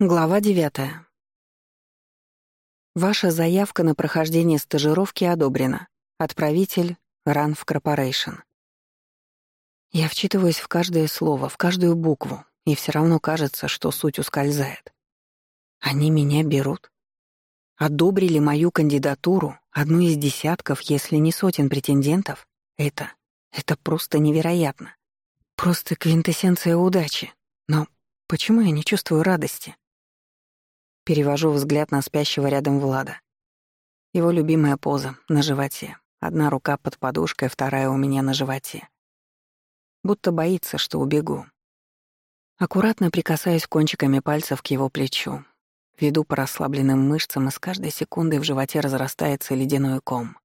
Глава девятая. Ваша заявка на прохождение стажировки одобрена. Отправитель — Ranf Corporation. Я вчитываюсь в каждое слово, в каждую букву, и все равно кажется, что суть ускользает. Они меня берут. Одобрили мою кандидатуру, одну из десятков, если не сотен претендентов. Это, это просто невероятно. Просто квинтэссенция удачи. Но почему я не чувствую радости? Перевожу взгляд на спящего рядом Влада. Его любимая поза — на животе. Одна рука под подушкой, вторая у меня на животе. Будто боится, что убегу. Аккуратно прикасаюсь кончиками пальцев к его плечу. Веду по расслабленным мышцам, и с каждой секундой в животе разрастается ледяной ком.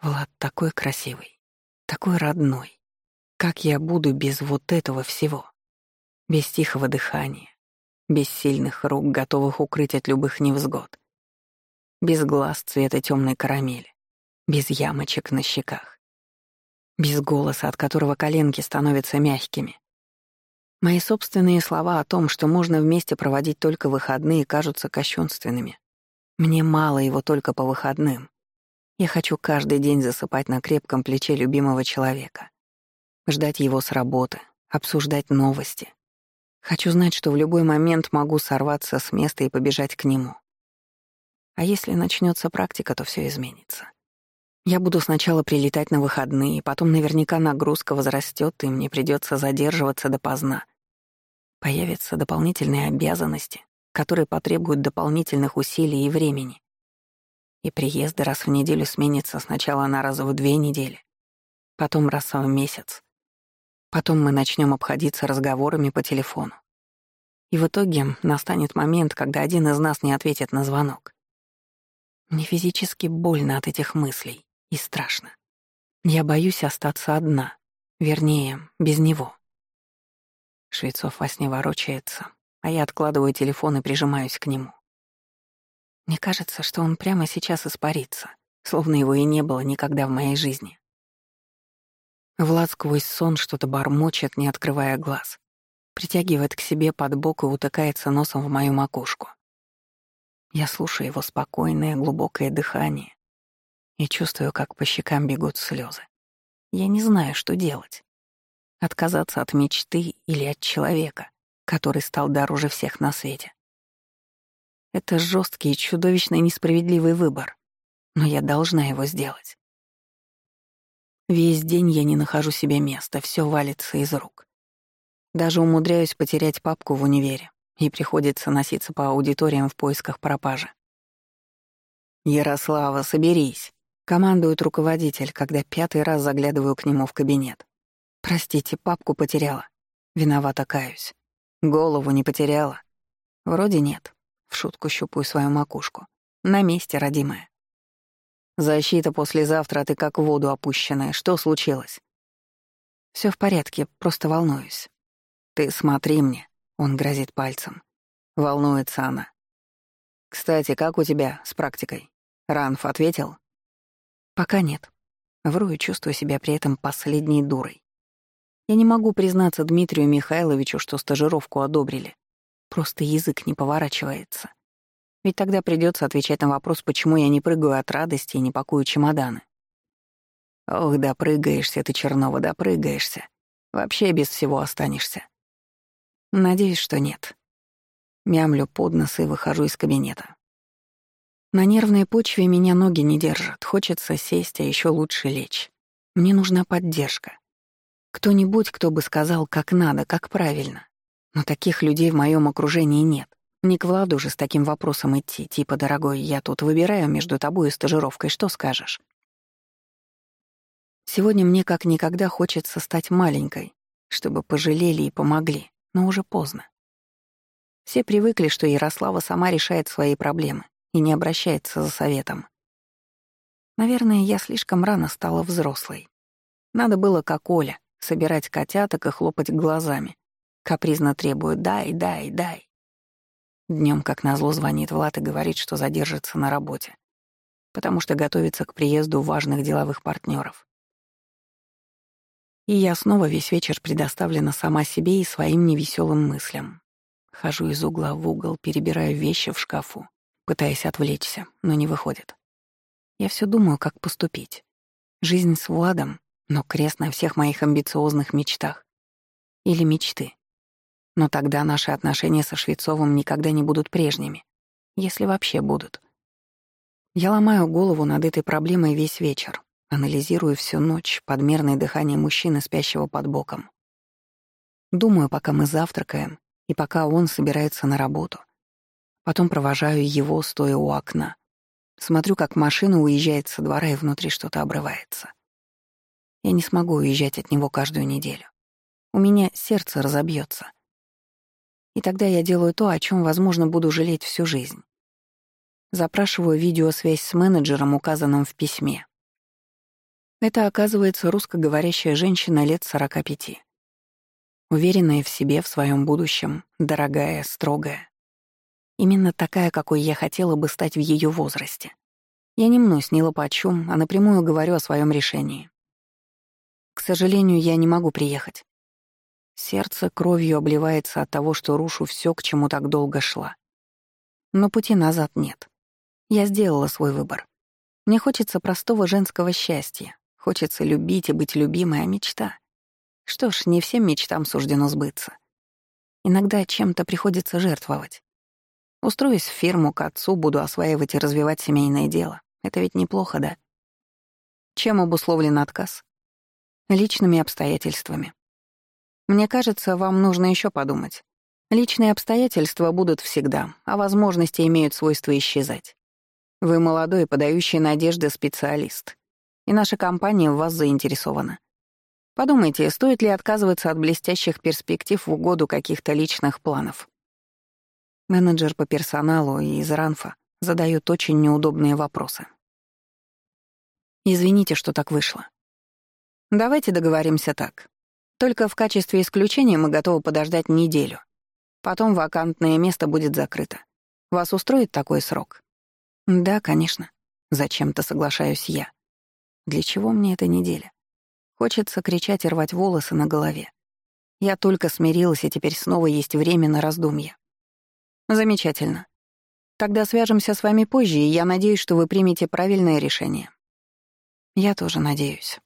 Влад такой красивый, такой родной. Как я буду без вот этого всего? Без тихого дыхания, без сильных рук, готовых укрыть от любых невзгод, без глаз цвета темной карамели, без ямочек на щеках, без голоса, от которого коленки становятся мягкими. Мои собственные слова о том, что можно вместе проводить только выходные, кажутся кощунственными. Мне мало его только по выходным. Я хочу каждый день засыпать на крепком плече любимого человека, ждать его с работы, обсуждать новости, Хочу знать, что в любой момент могу сорваться с места и побежать к нему. А если начнется практика, то все изменится. Я буду сначала прилетать на выходные, потом наверняка нагрузка возрастет, и мне придется задерживаться допоздна. Появятся дополнительные обязанности, которые потребуют дополнительных усилий и времени. И приезды раз в неделю сменятся сначала на раз в две недели, потом раз в месяц. Потом мы начнем обходиться разговорами по телефону. И в итоге настанет момент, когда один из нас не ответит на звонок. Мне физически больно от этих мыслей и страшно. Я боюсь остаться одна, вернее, без него. Швецов во сне ворочается, а я откладываю телефон и прижимаюсь к нему. Мне кажется, что он прямо сейчас испарится, словно его и не было никогда в моей жизни. Влад сквозь сон что-то бормочет, не открывая глаз. Притягивает к себе под бок и утыкается носом в мою макушку. Я слушаю его спокойное, глубокое дыхание и чувствую, как по щекам бегут слезы. Я не знаю, что делать. Отказаться от мечты или от человека, который стал дороже всех на свете. Это жесткий и чудовищно несправедливый выбор, но я должна его сделать. Весь день я не нахожу себе места, все валится из рук. Даже умудряюсь потерять папку в универе, и приходится носиться по аудиториям в поисках пропажи. «Ярослава, соберись», — командует руководитель, когда пятый раз заглядываю к нему в кабинет. «Простите, папку потеряла». Виновата каюсь. Голову не потеряла. Вроде нет. В шутку щупаю свою макушку. На месте, родимая. Защита послезавтра, ты как в воду опущенная. Что случилось? Все в порядке, просто волнуюсь. Ты смотри мне, он грозит пальцем. Волнуется она. Кстати, как у тебя с практикой? Ранф ответил? Пока нет. Вру и чувствую себя при этом последней дурой. Я не могу признаться Дмитрию Михайловичу, что стажировку одобрили. Просто язык не поворачивается. Ведь тогда придется отвечать на вопрос, почему я не прыгаю от радости и не пакую чемоданы. Ох, допрыгаешься ты, Чернова, допрыгаешься. Вообще без всего останешься. Надеюсь, что нет. Мямлю под нос и выхожу из кабинета. На нервной почве меня ноги не держат. Хочется сесть, а еще лучше лечь. Мне нужна поддержка. Кто-нибудь, кто бы сказал, как надо, как правильно. Но таких людей в моем окружении нет. Не к Владу же с таким вопросом идти, типа, дорогой, я тут выбираю между тобой и стажировкой, что скажешь? Сегодня мне как никогда хочется стать маленькой, чтобы пожалели и помогли, но уже поздно. Все привыкли, что Ярослава сама решает свои проблемы и не обращается за советом. Наверное, я слишком рано стала взрослой. Надо было, как Оля, собирать котяток и хлопать глазами. Капризно требует «дай, дай, дай». Днем, как назло, звонит Влад и говорит, что задержится на работе, потому что готовится к приезду важных деловых партнеров. И я снова весь вечер предоставлена сама себе и своим невеселым мыслям. Хожу из угла в угол, перебираю вещи в шкафу, пытаясь отвлечься, но не выходит. Я все думаю, как поступить. Жизнь с Владом, но крест на всех моих амбициозных мечтах. Или мечты. Но тогда наши отношения со Швецовым никогда не будут прежними. Если вообще будут. Я ломаю голову над этой проблемой весь вечер, анализирую всю ночь подмерное дыхание мужчины, спящего под боком. Думаю, пока мы завтракаем, и пока он собирается на работу. Потом провожаю его, стоя у окна. Смотрю, как машина уезжает со двора, и внутри что-то обрывается. Я не смогу уезжать от него каждую неделю. У меня сердце разобьется. И тогда я делаю то, о чем, возможно, буду жалеть всю жизнь. Запрашиваю видеосвязь с менеджером, указанным в письме. Это, оказывается, русскоговорящая женщина лет 45. Уверенная в себе, в своем будущем, дорогая, строгая. Именно такая, какой я хотела бы стать в ее возрасте. Я не мнусь, не лопачу, а напрямую говорю о своем решении. К сожалению, я не могу приехать. Сердце кровью обливается от того, что рушу все, к чему так долго шла. Но пути назад нет. Я сделала свой выбор. Мне хочется простого женского счастья. Хочется любить и быть любимой, а мечта. Что ж, не всем мечтам суждено сбыться. Иногда чем-то приходится жертвовать. Устроюсь в фирму к отцу, буду осваивать и развивать семейное дело. Это ведь неплохо, да? Чем обусловлен отказ? Личными обстоятельствами. Мне кажется, вам нужно еще подумать. Личные обстоятельства будут всегда, а возможности имеют свойство исчезать. Вы молодой, подающий надежды специалист. И наша компания в вас заинтересована. Подумайте, стоит ли отказываться от блестящих перспектив в угоду каких-то личных планов. Менеджер по персоналу из Ранфа задает очень неудобные вопросы. Извините, что так вышло. Давайте договоримся так. Только в качестве исключения мы готовы подождать неделю. Потом вакантное место будет закрыто. Вас устроит такой срок? Да, конечно. Зачем-то соглашаюсь я. Для чего мне эта неделя? Хочется кричать и рвать волосы на голове. Я только смирилась, и теперь снова есть время на раздумье. Замечательно. Тогда свяжемся с вами позже, и я надеюсь, что вы примете правильное решение. Я тоже надеюсь.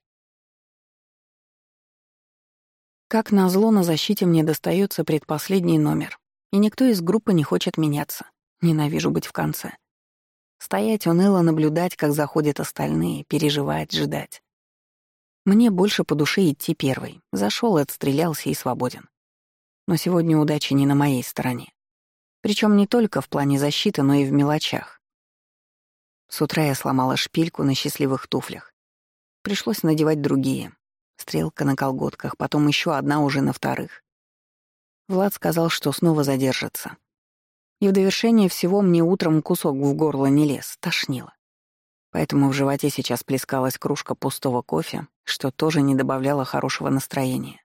Как назло, на защите мне достается предпоследний номер, и никто из группы не хочет меняться. Ненавижу быть в конце. Стоять уныло, наблюдать, как заходят остальные, переживать, ждать. Мне больше по душе идти первый. Зашел, отстрелялся и свободен. Но сегодня удача не на моей стороне. Причем не только в плане защиты, но и в мелочах. С утра я сломала шпильку на счастливых туфлях. Пришлось надевать другие. Стрелка на колготках, потом еще одна уже на вторых. Влад сказал, что снова задержится. И в довершение всего мне утром кусок в горло не лез, тошнило. Поэтому в животе сейчас плескалась кружка пустого кофе, что тоже не добавляло хорошего настроения.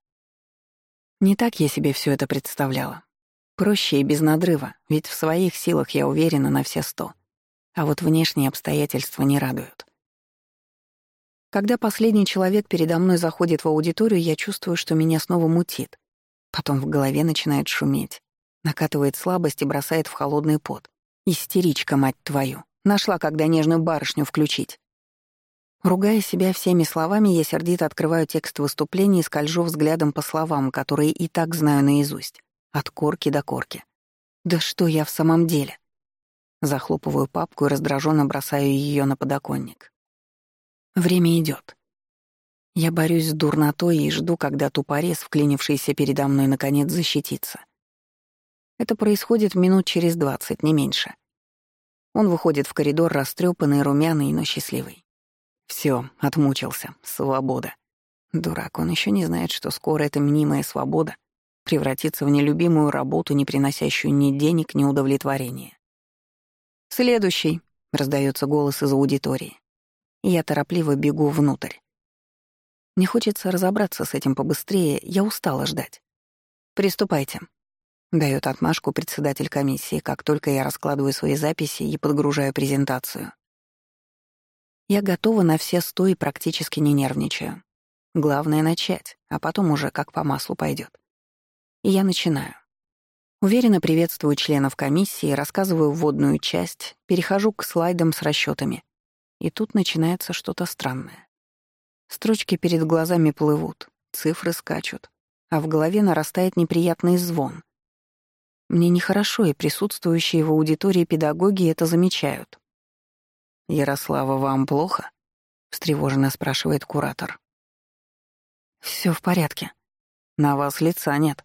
Не так я себе все это представляла. Проще и без надрыва, ведь в своих силах я уверена на все сто. А вот внешние обстоятельства не радуют. Когда последний человек передо мной заходит в аудиторию, я чувствую, что меня снова мутит. Потом в голове начинает шуметь. Накатывает слабость и бросает в холодный пот. Истеричка, мать твою. Нашла, когда нежную барышню включить. Ругая себя всеми словами, я сердито открываю текст выступления и скольжу взглядом по словам, которые и так знаю наизусть. От корки до корки. Да что я в самом деле? Захлопываю папку и раздраженно бросаю ее на подоконник. Время идет. Я борюсь с дурнотой и жду, когда тупорез, вклинившийся передо мной, наконец защитится. Это происходит минут через двадцать, не меньше. Он выходит в коридор, растрепанный, румяный, но счастливый. Все, отмучился. Свобода. Дурак, он еще не знает, что скоро эта мнимая свобода превратиться в нелюбимую работу, не приносящую ни денег, ни удовлетворения. «Следующий», — раздается голос из аудитории. Я торопливо бегу внутрь. Мне хочется разобраться с этим побыстрее, я устала ждать. «Приступайте», — дает отмашку председатель комиссии, как только я раскладываю свои записи и подгружаю презентацию. Я готова на все сто и практически не нервничаю. Главное — начать, а потом уже как по маслу пойдет. И я начинаю. Уверенно приветствую членов комиссии, рассказываю вводную часть, перехожу к слайдам с расчетами. И тут начинается что-то странное. Строчки перед глазами плывут, цифры скачут, а в голове нарастает неприятный звон. Мне нехорошо, и присутствующие в аудитории педагоги это замечают. «Ярослава, вам плохо?» — встревоженно спрашивает куратор. Все в порядке. На вас лица нет.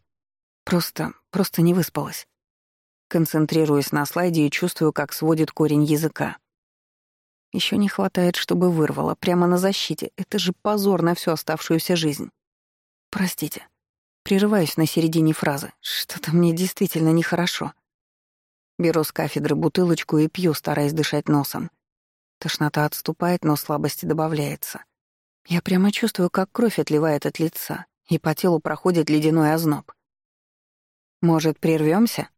Просто, просто не выспалась. Концентрируясь на слайде и чувствую, как сводит корень языка. Еще не хватает, чтобы вырвало, прямо на защите. Это же позор на всю оставшуюся жизнь. Простите. Прерываюсь на середине фразы. Что-то мне действительно нехорошо. Беру с кафедры бутылочку и пью, стараясь дышать носом. Тошнота отступает, но слабости добавляется. Я прямо чувствую, как кровь отливает от лица, и по телу проходит ледяной озноб. «Может, прервемся?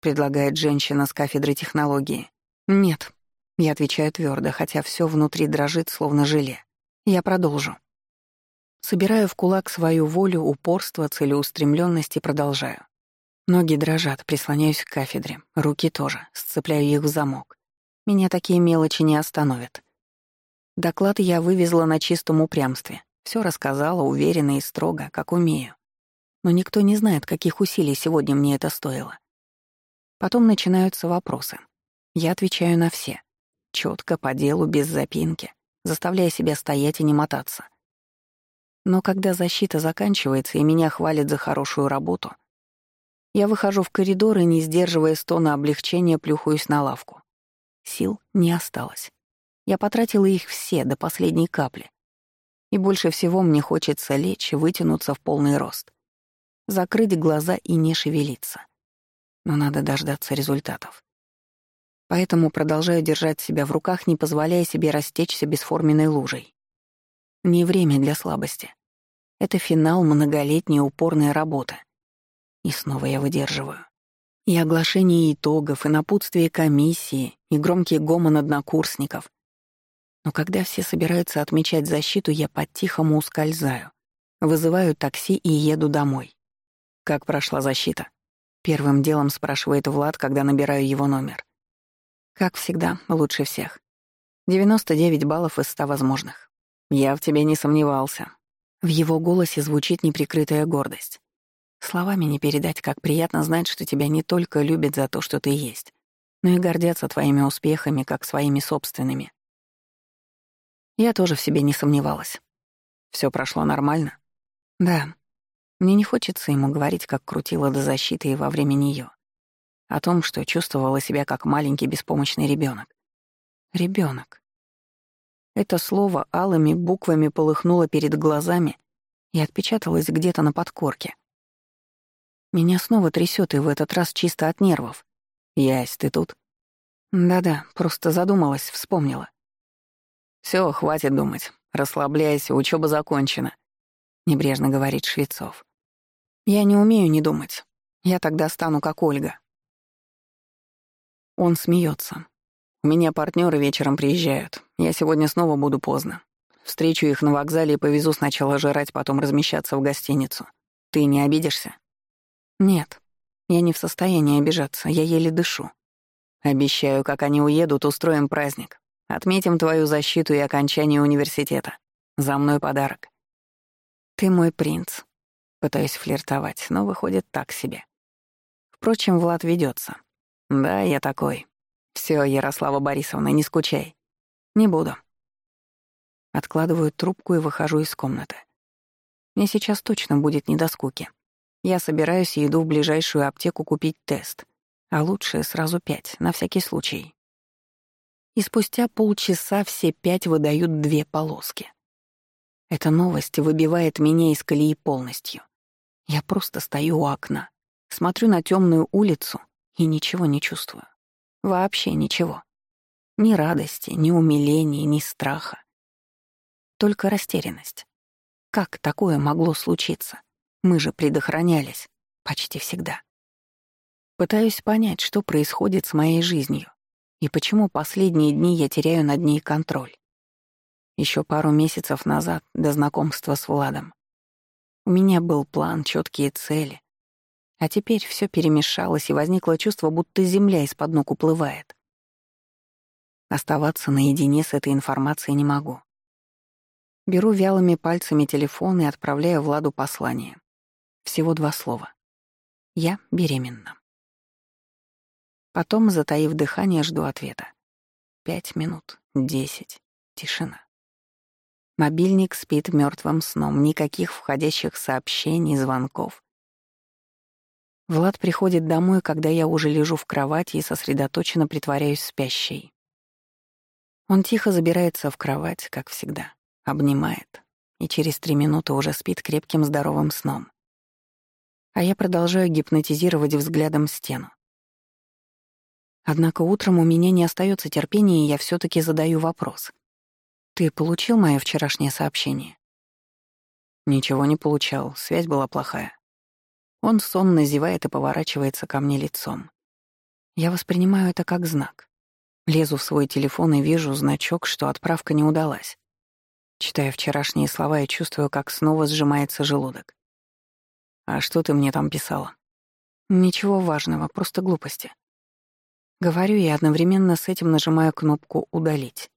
предлагает женщина с кафедры технологии. «Нет», — я отвечаю твердо, хотя все внутри дрожит, словно желе. «Я продолжу». Собираю в кулак свою волю, упорство, целеустремленность и продолжаю. Ноги дрожат, прислоняюсь к кафедре, руки тоже, сцепляю их в замок. Меня такие мелочи не остановят. Доклад я вывезла на чистом упрямстве. Все рассказала уверенно и строго, как умею. Но никто не знает, каких усилий сегодня мне это стоило. Потом начинаются вопросы. Я отвечаю на все. Четко по делу, без запинки, заставляя себя стоять и не мотаться. Но когда защита заканчивается и меня хвалят за хорошую работу, я выхожу в коридор и, не сдерживая стона облегчения, плюхаюсь на лавку. Сил не осталось. Я потратила их все до последней капли. И больше всего мне хочется лечь, вытянуться в полный рост. Закрыть глаза и не шевелиться. Но надо дождаться результатов. Поэтому продолжаю держать себя в руках, не позволяя себе растечься бесформенной лужей. Не время для слабости. Это финал многолетней упорной работы. И снова я выдерживаю. И оглашение итогов, и напутствие комиссии, и громкий гомон однокурсников, но когда все собираются отмечать защиту, я по-тихому ускользаю. Вызываю такси и еду домой. «Как прошла защита?» Первым делом спрашивает Влад, когда набираю его номер. Как всегда, лучше всех. 99 баллов из 100 возможных. Я в тебе не сомневался. В его голосе звучит неприкрытая гордость. Словами не передать, как приятно знать, что тебя не только любят за то, что ты есть, но и гордятся твоими успехами, как своими собственными. Я тоже в себе не сомневалась. Все прошло нормально? Да. Мне не хочется ему говорить, как крутила до защиты и во время нее. О том, что чувствовала себя как маленький беспомощный ребенок. Ребенок. Это слово алыми буквами полыхнуло перед глазами и отпечаталось где-то на подкорке. Меня снова трясет, и в этот раз чисто от нервов. «Ясь, ты тут?» «Да-да, просто задумалась, вспомнила. Все, хватит думать. Расслабляйся, учеба закончена», — небрежно говорит Швецов. «Я не умею не думать. Я тогда стану как Ольга». Он смеется. «У меня партнеры вечером приезжают. Я сегодня снова буду поздно. Встречу их на вокзале и повезу сначала жрать, потом размещаться в гостиницу. Ты не обидишься?» «Нет. Я не в состоянии обижаться, я еле дышу. Обещаю, как они уедут, устроим праздник. Отметим твою защиту и окончание университета. За мной подарок. Ты мой принц. Пытаюсь флиртовать, но выходит так себе. Впрочем, Влад ведется. Да, я такой. Все, Ярослава Борисовна, не скучай. Не буду. Откладываю трубку и выхожу из комнаты. Мне сейчас точно будет не до скуки. Я собираюсь и иду в ближайшую аптеку купить тест. А лучше сразу пять, на всякий случай и спустя полчаса все пять выдают две полоски. Эта новость выбивает меня из колеи полностью. Я просто стою у окна, смотрю на темную улицу и ничего не чувствую. Вообще ничего. Ни радости, ни умиления, ни страха. Только растерянность. Как такое могло случиться? Мы же предохранялись. Почти всегда. Пытаюсь понять, что происходит с моей жизнью. И почему последние дни я теряю над ней контроль? Еще пару месяцев назад, до знакомства с Владом, у меня был план, четкие цели. А теперь все перемешалось, и возникло чувство, будто земля из-под ног уплывает. Оставаться наедине с этой информацией не могу. Беру вялыми пальцами телефон и отправляю Владу послание. Всего два слова. Я беременна. Потом, затаив дыхание, жду ответа. Пять минут, десять, тишина. Мобильник спит мертвым сном, никаких входящих сообщений, звонков. Влад приходит домой, когда я уже лежу в кровати и сосредоточенно притворяюсь спящей. Он тихо забирается в кровать, как всегда обнимает, и через три минуты уже спит крепким здоровым сном. А я продолжаю гипнотизировать взглядом стену. Однако утром у меня не остается терпения, и я все таки задаю вопрос. «Ты получил мое вчерашнее сообщение?» «Ничего не получал, связь была плохая». Он сонно зевает и поворачивается ко мне лицом. Я воспринимаю это как знак. Лезу в свой телефон и вижу значок, что отправка не удалась. Читая вчерашние слова и чувствую, как снова сжимается желудок. «А что ты мне там писала?» «Ничего важного, просто глупости». Говорю и одновременно с этим нажимаю кнопку «Удалить».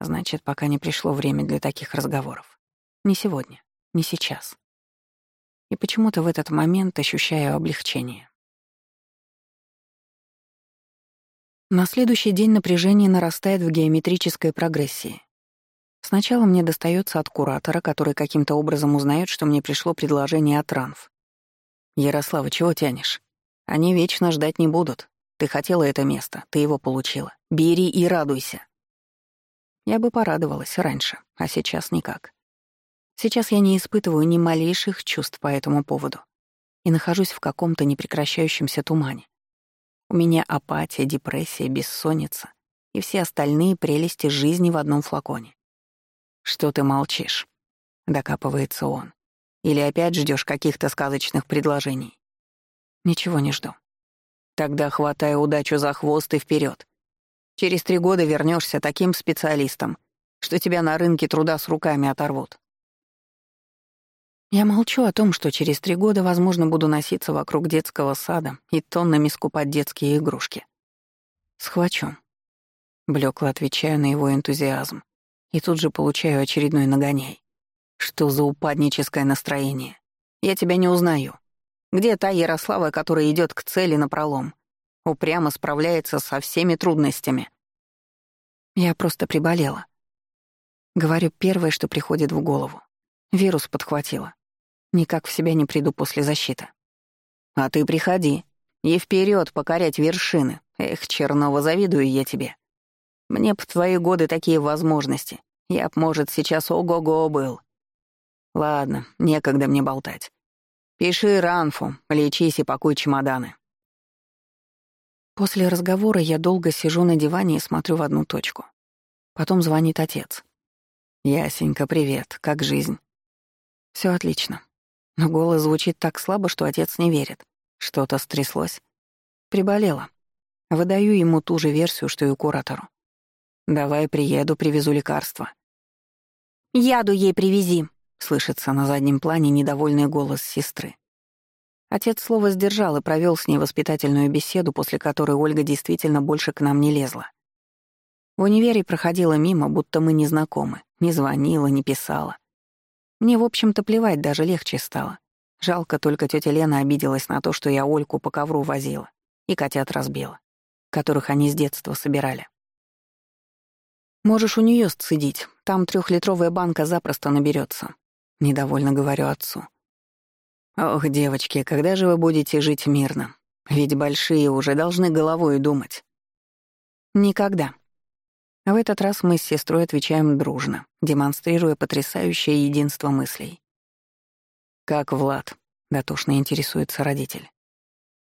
Значит, пока не пришло время для таких разговоров. Не сегодня, не сейчас. И почему-то в этот момент ощущаю облегчение. На следующий день напряжение нарастает в геометрической прогрессии. Сначала мне достается от куратора, который каким-то образом узнает, что мне пришло предложение от Ранф. «Ярослава, чего тянешь? Они вечно ждать не будут. Ты хотела это место, ты его получила. Бери и радуйся». Я бы порадовалась раньше, а сейчас никак. Сейчас я не испытываю ни малейших чувств по этому поводу и нахожусь в каком-то непрекращающемся тумане. У меня апатия, депрессия, бессонница и все остальные прелести жизни в одном флаконе. «Что ты молчишь?» — докапывается он. «Или опять ждешь каких-то сказочных предложений?» «Ничего не жду». «Тогда хватай удачу за хвост и вперед. Через три года вернешься таким специалистом, что тебя на рынке труда с руками оторвут». Я молчу о том, что через три года, возможно, буду носиться вокруг детского сада и тоннами скупать детские игрушки. «Схвачу». Блекло отвечаю на его энтузиазм. И тут же получаю очередной нагоняй. Что за упадническое настроение? Я тебя не узнаю. Где та Ярослава, которая идет к цели напролом? Упрямо справляется со всеми трудностями. Я просто приболела. Говорю первое, что приходит в голову. Вирус подхватила. Никак в себя не приду после защиты. А ты приходи. И вперед покорять вершины. Эх, Чернова, завидую я тебе. Мне б в твои годы такие возможности. Я б, может, сейчас ого-го был. Ладно, некогда мне болтать. Пиши ранфу, лечись и пакуй чемоданы. После разговора я долго сижу на диване и смотрю в одну точку. Потом звонит отец. «Ясенька, привет. Как жизнь?» Все отлично. Но голос звучит так слабо, что отец не верит. Что-то стряслось. Приболела. Выдаю ему ту же версию, что и куратору. «Давай приеду, привезу лекарства». «Яду ей привези», — слышится на заднем плане недовольный голос сестры. Отец слово сдержал и провел с ней воспитательную беседу, после которой Ольга действительно больше к нам не лезла. В универе проходила мимо, будто мы не знакомы, не звонила, не писала. Мне, в общем-то, плевать даже легче стало. Жалко, только тетя Лена обиделась на то, что я Ольку по ковру возила и котят разбила, которых они с детства собирали. Можешь у нее сцедить, там трехлитровая банка запросто наберется. Недовольно говорю отцу. Ох, девочки, когда же вы будете жить мирно? Ведь большие уже должны головой думать. Никогда. В этот раз мы с сестрой отвечаем дружно, демонстрируя потрясающее единство мыслей. «Как Влад?» — дотошно интересуется родитель.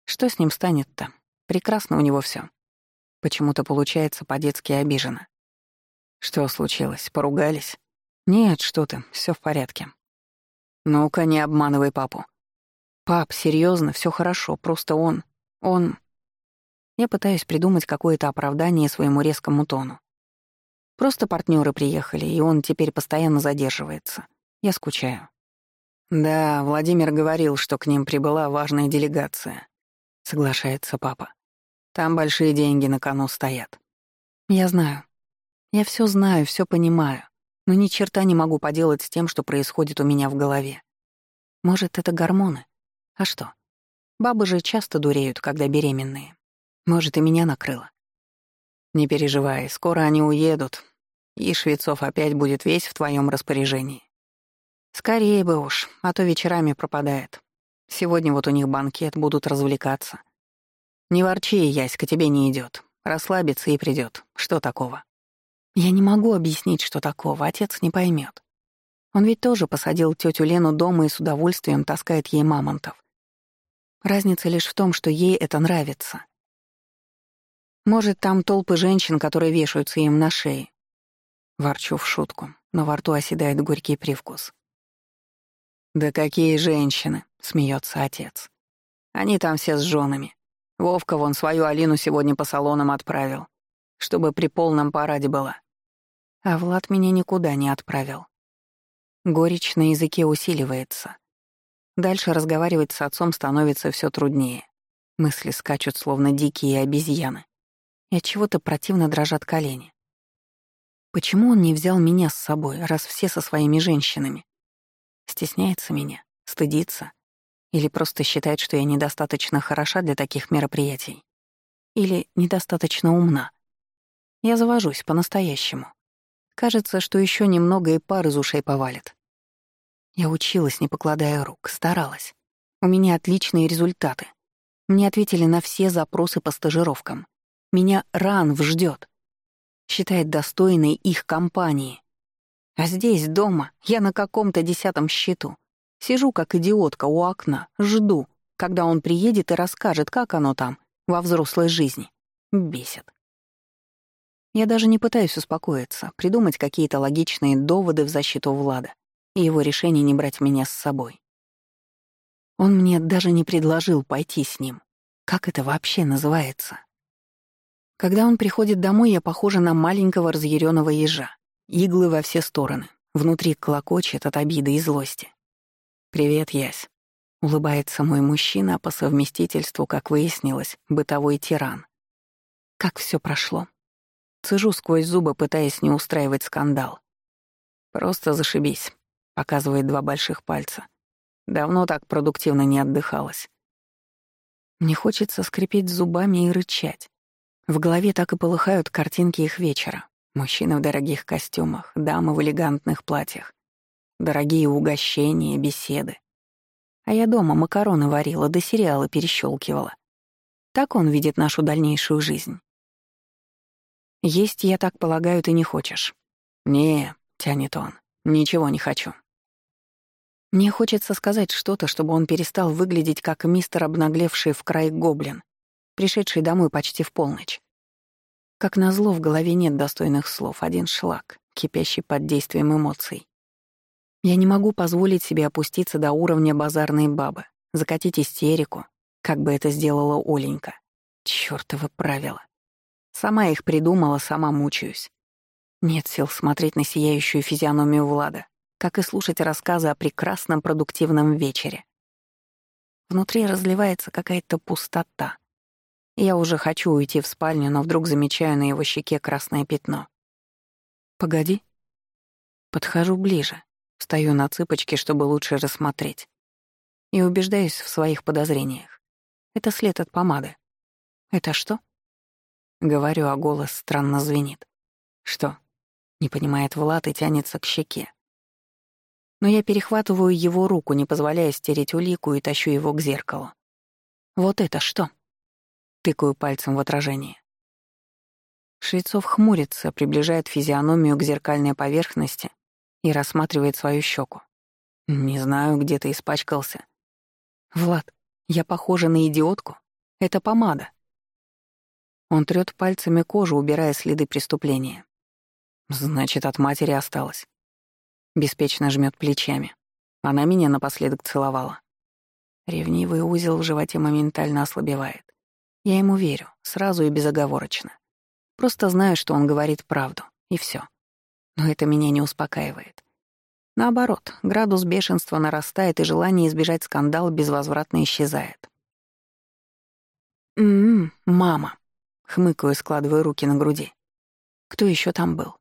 «Что с ним станет-то? Прекрасно у него все. Почему-то получается по-детски обиженно. Что случилось? Поругались? Нет, что ты, все в порядке. Ну-ка, не обманывай папу. Пап, серьезно, все хорошо, просто он... Он... Я пытаюсь придумать какое-то оправдание своему резкому тону. Просто партнеры приехали, и он теперь постоянно задерживается. Я скучаю. «Да, Владимир говорил, что к ним прибыла важная делегация», — соглашается папа. «Там большие деньги на кону стоят». «Я знаю. Я все знаю, все понимаю, но ни черта не могу поделать с тем, что происходит у меня в голове. Может, это гормоны? А что? Бабы же часто дуреют, когда беременные. Может, и меня накрыло. Не переживай, скоро они уедут, и Швецов опять будет весь в твоем распоряжении. Скорее бы уж, а то вечерами пропадает. Сегодня вот у них банкет, будут развлекаться. Не ворчи, Яська, тебе не идет. Расслабится и придет. Что такого? Я не могу объяснить, что такого, отец не поймет. Он ведь тоже посадил тетю Лену дома и с удовольствием таскает ей мамонтов. Разница лишь в том, что ей это нравится. Может, там толпы женщин, которые вешаются им на шее. Ворчу в шутку, но во рту оседает горький привкус. «Да какие женщины!» — смеется отец. «Они там все с женами. Вовка вон свою Алину сегодня по салонам отправил, чтобы при полном параде была. А Влад меня никуда не отправил. Горечь на языке усиливается. Дальше разговаривать с отцом становится все труднее. Мысли скачут, словно дикие обезьяны. И от чего-то противно дрожат колени. Почему он не взял меня с собой, раз все со своими женщинами? Стесняется меня? Стыдится? Или просто считает, что я недостаточно хороша для таких мероприятий? Или недостаточно умна? Я завожусь по-настоящему. Кажется, что еще немного и пар из ушей повалит. Я училась, не покладая рук, старалась. У меня отличные результаты. Мне ответили на все запросы по стажировкам. Меня Ранв ждет. Считает достойной их компании. А здесь, дома, я на каком-то десятом счету. Сижу, как идиотка, у окна, жду, когда он приедет и расскажет, как оно там, во взрослой жизни. Бесит. Я даже не пытаюсь успокоиться, придумать какие-то логичные доводы в защиту Влада и его решение не брать меня с собой. Он мне даже не предложил пойти с ним. Как это вообще называется? Когда он приходит домой, я похожа на маленького разъяренного ежа. Иглы во все стороны. Внутри клокочет от обиды и злости. «Привет, Ясь», — улыбается мой мужчина, по совместительству, как выяснилось, бытовой тиран. Как все прошло? Цежу сквозь зубы, пытаясь не устраивать скандал. «Просто зашибись», — показывает два больших пальца. Давно так продуктивно не отдыхалась. Мне хочется скрипеть зубами и рычать. В голове так и полыхают картинки их вечера. Мужчины в дорогих костюмах, дамы в элегантных платьях. Дорогие угощения, беседы. А я дома макароны варила, да сериалы перещелкивала. Так он видит нашу дальнейшую жизнь. Есть, я так полагаю, ты не хочешь. Не, тянет он. Ничего не хочу. Мне хочется сказать что-то, чтобы он перестал выглядеть как мистер, обнаглевший в край гоблин, пришедший домой почти в полночь. Как назло, в голове нет достойных слов, один шлак, кипящий под действием эмоций. Я не могу позволить себе опуститься до уровня базарной бабы, закатить истерику, как бы это сделала Оленька. Чёртовы правила. Сама их придумала, сама мучаюсь. Нет сил смотреть на сияющую физиономию Влада, как и слушать рассказы о прекрасном продуктивном вечере. Внутри разливается какая-то пустота, я уже хочу уйти в спальню, но вдруг замечаю на его щеке красное пятно. «Погоди». Подхожу ближе, встаю на цыпочки, чтобы лучше рассмотреть. И убеждаюсь в своих подозрениях. Это след от помады. «Это что?» Говорю, а голос странно звенит. «Что?» Не понимает Влад и тянется к щеке. Но я перехватываю его руку, не позволяя стереть улику, и тащу его к зеркалу. «Вот это что?» Тыкаю пальцем в отражение. Швецов хмурится, приближает физиономию к зеркальной поверхности и рассматривает свою щеку. «Не знаю, где ты испачкался». «Влад, я похожа на идиотку? Это помада». Он трёт пальцами кожу, убирая следы преступления. «Значит, от матери осталось». Беспечно жмет плечами. Она меня напоследок целовала. Ревнивый узел в животе моментально ослабевает. Я ему верю, сразу и безоговорочно. Просто знаю, что он говорит правду, и все. Но это меня не успокаивает. Наоборот, градус бешенства нарастает, и желание избежать скандала безвозвратно исчезает. «М-м, мама», — хмыкаю, складывая руки на груди. «Кто еще там был?»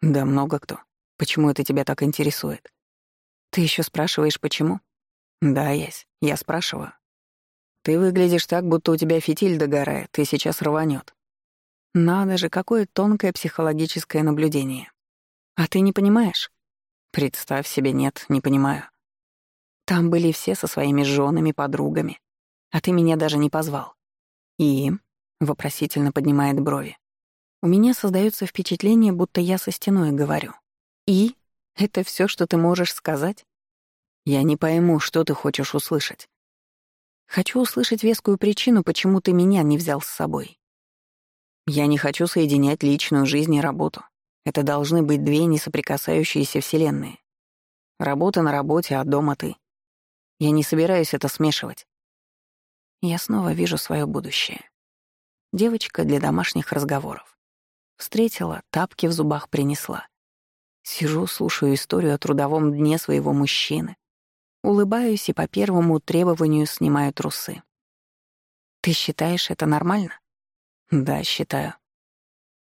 «Да много кто. Почему это тебя так интересует?» «Ты еще спрашиваешь, почему?» «Да, есть. Я спрашиваю. Ты выглядишь так, будто у тебя фитиль догорает, и сейчас рванет. Надо же, какое тонкое психологическое наблюдение. А ты не понимаешь? Представь себе, нет, не понимаю. Там были все со своими женами, подругами. А ты меня даже не позвал. И? Вопросительно поднимает брови. У меня создается впечатление, будто я со стеной говорю. И? Это все, что ты можешь сказать? Я не пойму, что ты хочешь услышать. Хочу услышать вескую причину, почему ты меня не взял с собой. Я не хочу соединять личную жизнь и работу. Это должны быть две несоприкасающиеся вселенные. Работа на работе, а дома ты. Я не собираюсь это смешивать. Я снова вижу свое будущее. Девочка для домашних разговоров. Встретила, тапки в зубах принесла. Сижу, слушаю историю о трудовом дне своего мужчины. Улыбаюсь и по первому требованию снимаю трусы. «Ты считаешь это нормально?» «Да, считаю».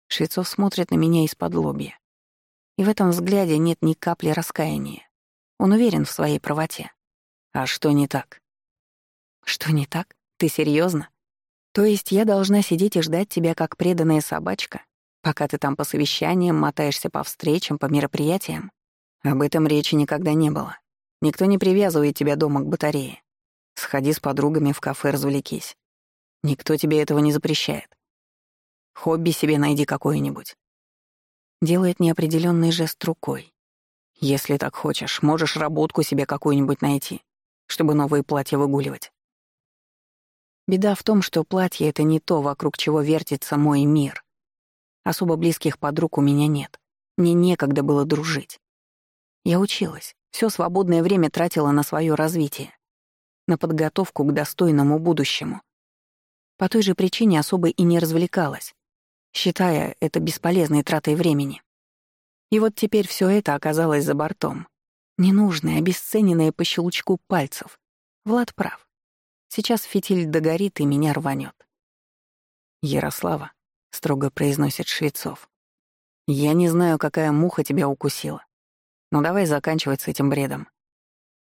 Швецов смотрит на меня из-под лобья. И в этом взгляде нет ни капли раскаяния. Он уверен в своей правоте. А что не так? Что не так? Ты серьезно? То есть я должна сидеть и ждать тебя как преданная собачка, пока ты там по совещаниям мотаешься по встречам, по мероприятиям? Об этом речи никогда не было. Никто не привязывает тебя дома к батарее. Сходи с подругами в кафе, развлекись. Никто тебе этого не запрещает. Хобби себе найди какое-нибудь. Делает неопределенный жест рукой. Если так хочешь, можешь работку себе какую-нибудь найти, чтобы новые платья выгуливать. Беда в том, что платье — это не то, вокруг чего вертится мой мир. Особо близких подруг у меня нет. Мне некогда было дружить. Я училась, все свободное время тратила на свое развитие, на подготовку к достойному будущему. По той же причине особо и не развлекалась, считая это бесполезной тратой времени. И вот теперь все это оказалось за бортом. Ненужное, обесцененное по щелчку пальцев. Влад прав. Сейчас фитиль догорит и меня рванет. «Ярослава», — строго произносит Швецов, — «я не знаю, какая муха тебя укусила. Но давай заканчивать с этим бредом.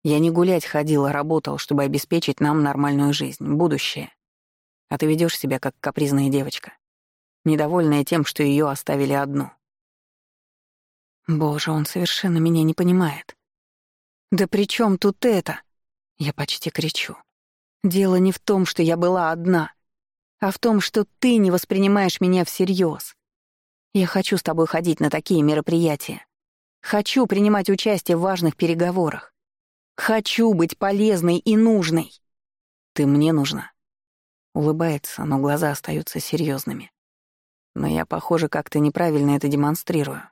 Я не гулять ходил, а работал, чтобы обеспечить нам нормальную жизнь, будущее. А ты ведешь себя как капризная девочка недовольная тем, что ее оставили одну. Боже, он совершенно меня не понимает. Да при чем тут это? Я почти кричу. Дело не в том, что я была одна, а в том, что ты не воспринимаешь меня всерьез. Я хочу с тобой ходить на такие мероприятия. Хочу принимать участие в важных переговорах. Хочу быть полезной и нужной. Ты мне нужна. Улыбается, но глаза остаются серьезными но я, похоже, как-то неправильно это демонстрирую.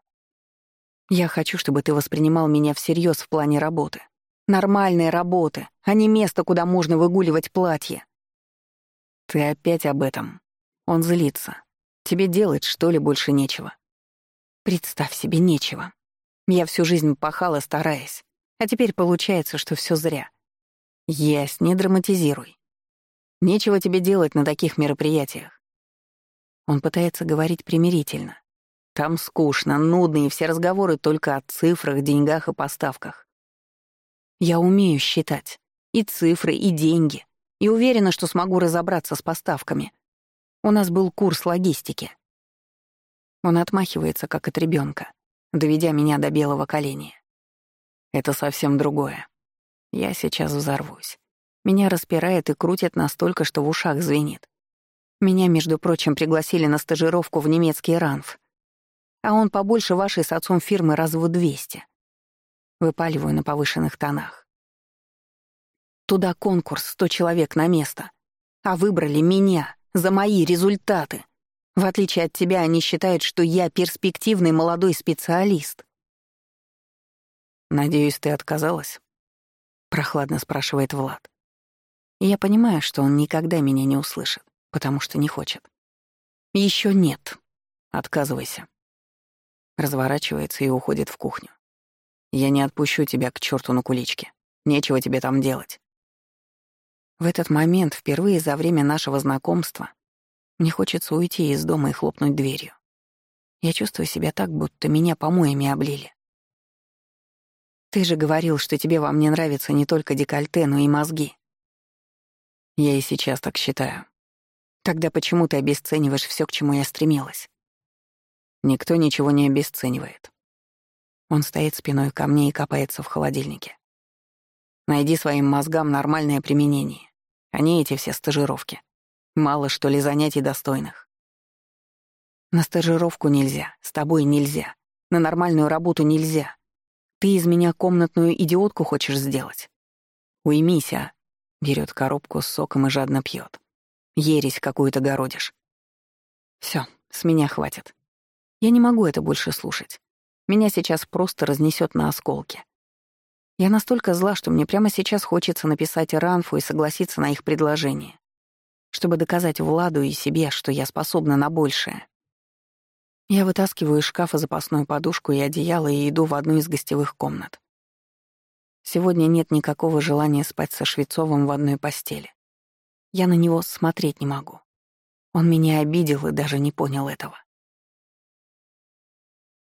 Я хочу, чтобы ты воспринимал меня всерьез в плане работы. Нормальной работы, а не место, куда можно выгуливать платье. Ты опять об этом. Он злится. Тебе делать, что ли, больше нечего. Представь себе, нечего. Я всю жизнь пахала, стараясь. А теперь получается, что все зря. Есть, не драматизируй. Нечего тебе делать на таких мероприятиях. Он пытается говорить примирительно. Там скучно, нудно, и все разговоры только о цифрах, деньгах и поставках. Я умею считать. И цифры, и деньги. И уверена, что смогу разобраться с поставками. У нас был курс логистики. Он отмахивается, как от ребенка, доведя меня до белого коленя. Это совсем другое. Я сейчас взорвусь. Меня распирает и крутит настолько, что в ушах звенит. Меня, между прочим, пригласили на стажировку в немецкий РАНФ. А он побольше вашей с отцом фирмы раз в двести. Выпаливаю на повышенных тонах. Туда конкурс, сто человек на место. А выбрали меня за мои результаты. В отличие от тебя, они считают, что я перспективный молодой специалист. «Надеюсь, ты отказалась?» — прохладно спрашивает Влад. Я понимаю, что он никогда меня не услышит потому что не хочет. Еще нет. Отказывайся. Разворачивается и уходит в кухню. Я не отпущу тебя к черту на куличке. Нечего тебе там делать. В этот момент, впервые за время нашего знакомства, мне хочется уйти из дома и хлопнуть дверью. Я чувствую себя так, будто меня помоями облили. Ты же говорил, что тебе во мне нравится не только декольте, но и мозги. Я и сейчас так считаю. Тогда почему ты обесцениваешь все, к чему я стремилась? Никто ничего не обесценивает. Он стоит спиной ко мне и копается в холодильнике. Найди своим мозгам нормальное применение, а не эти все стажировки. Мало что ли занятий достойных. На стажировку нельзя, с тобой нельзя, на нормальную работу нельзя. Ты из меня комнатную идиотку хочешь сделать? Уймись, а. Берет коробку с соком и жадно пьет. Ересь какую-то городишь. Все, с меня хватит. Я не могу это больше слушать. Меня сейчас просто разнесет на осколки. Я настолько зла, что мне прямо сейчас хочется написать Ранфу и согласиться на их предложение, чтобы доказать Владу и себе, что я способна на большее. Я вытаскиваю из шкафа запасную подушку и одеяло и иду в одну из гостевых комнат. Сегодня нет никакого желания спать со Швецовым в одной постели. Я на него смотреть не могу. Он меня обидел и даже не понял этого.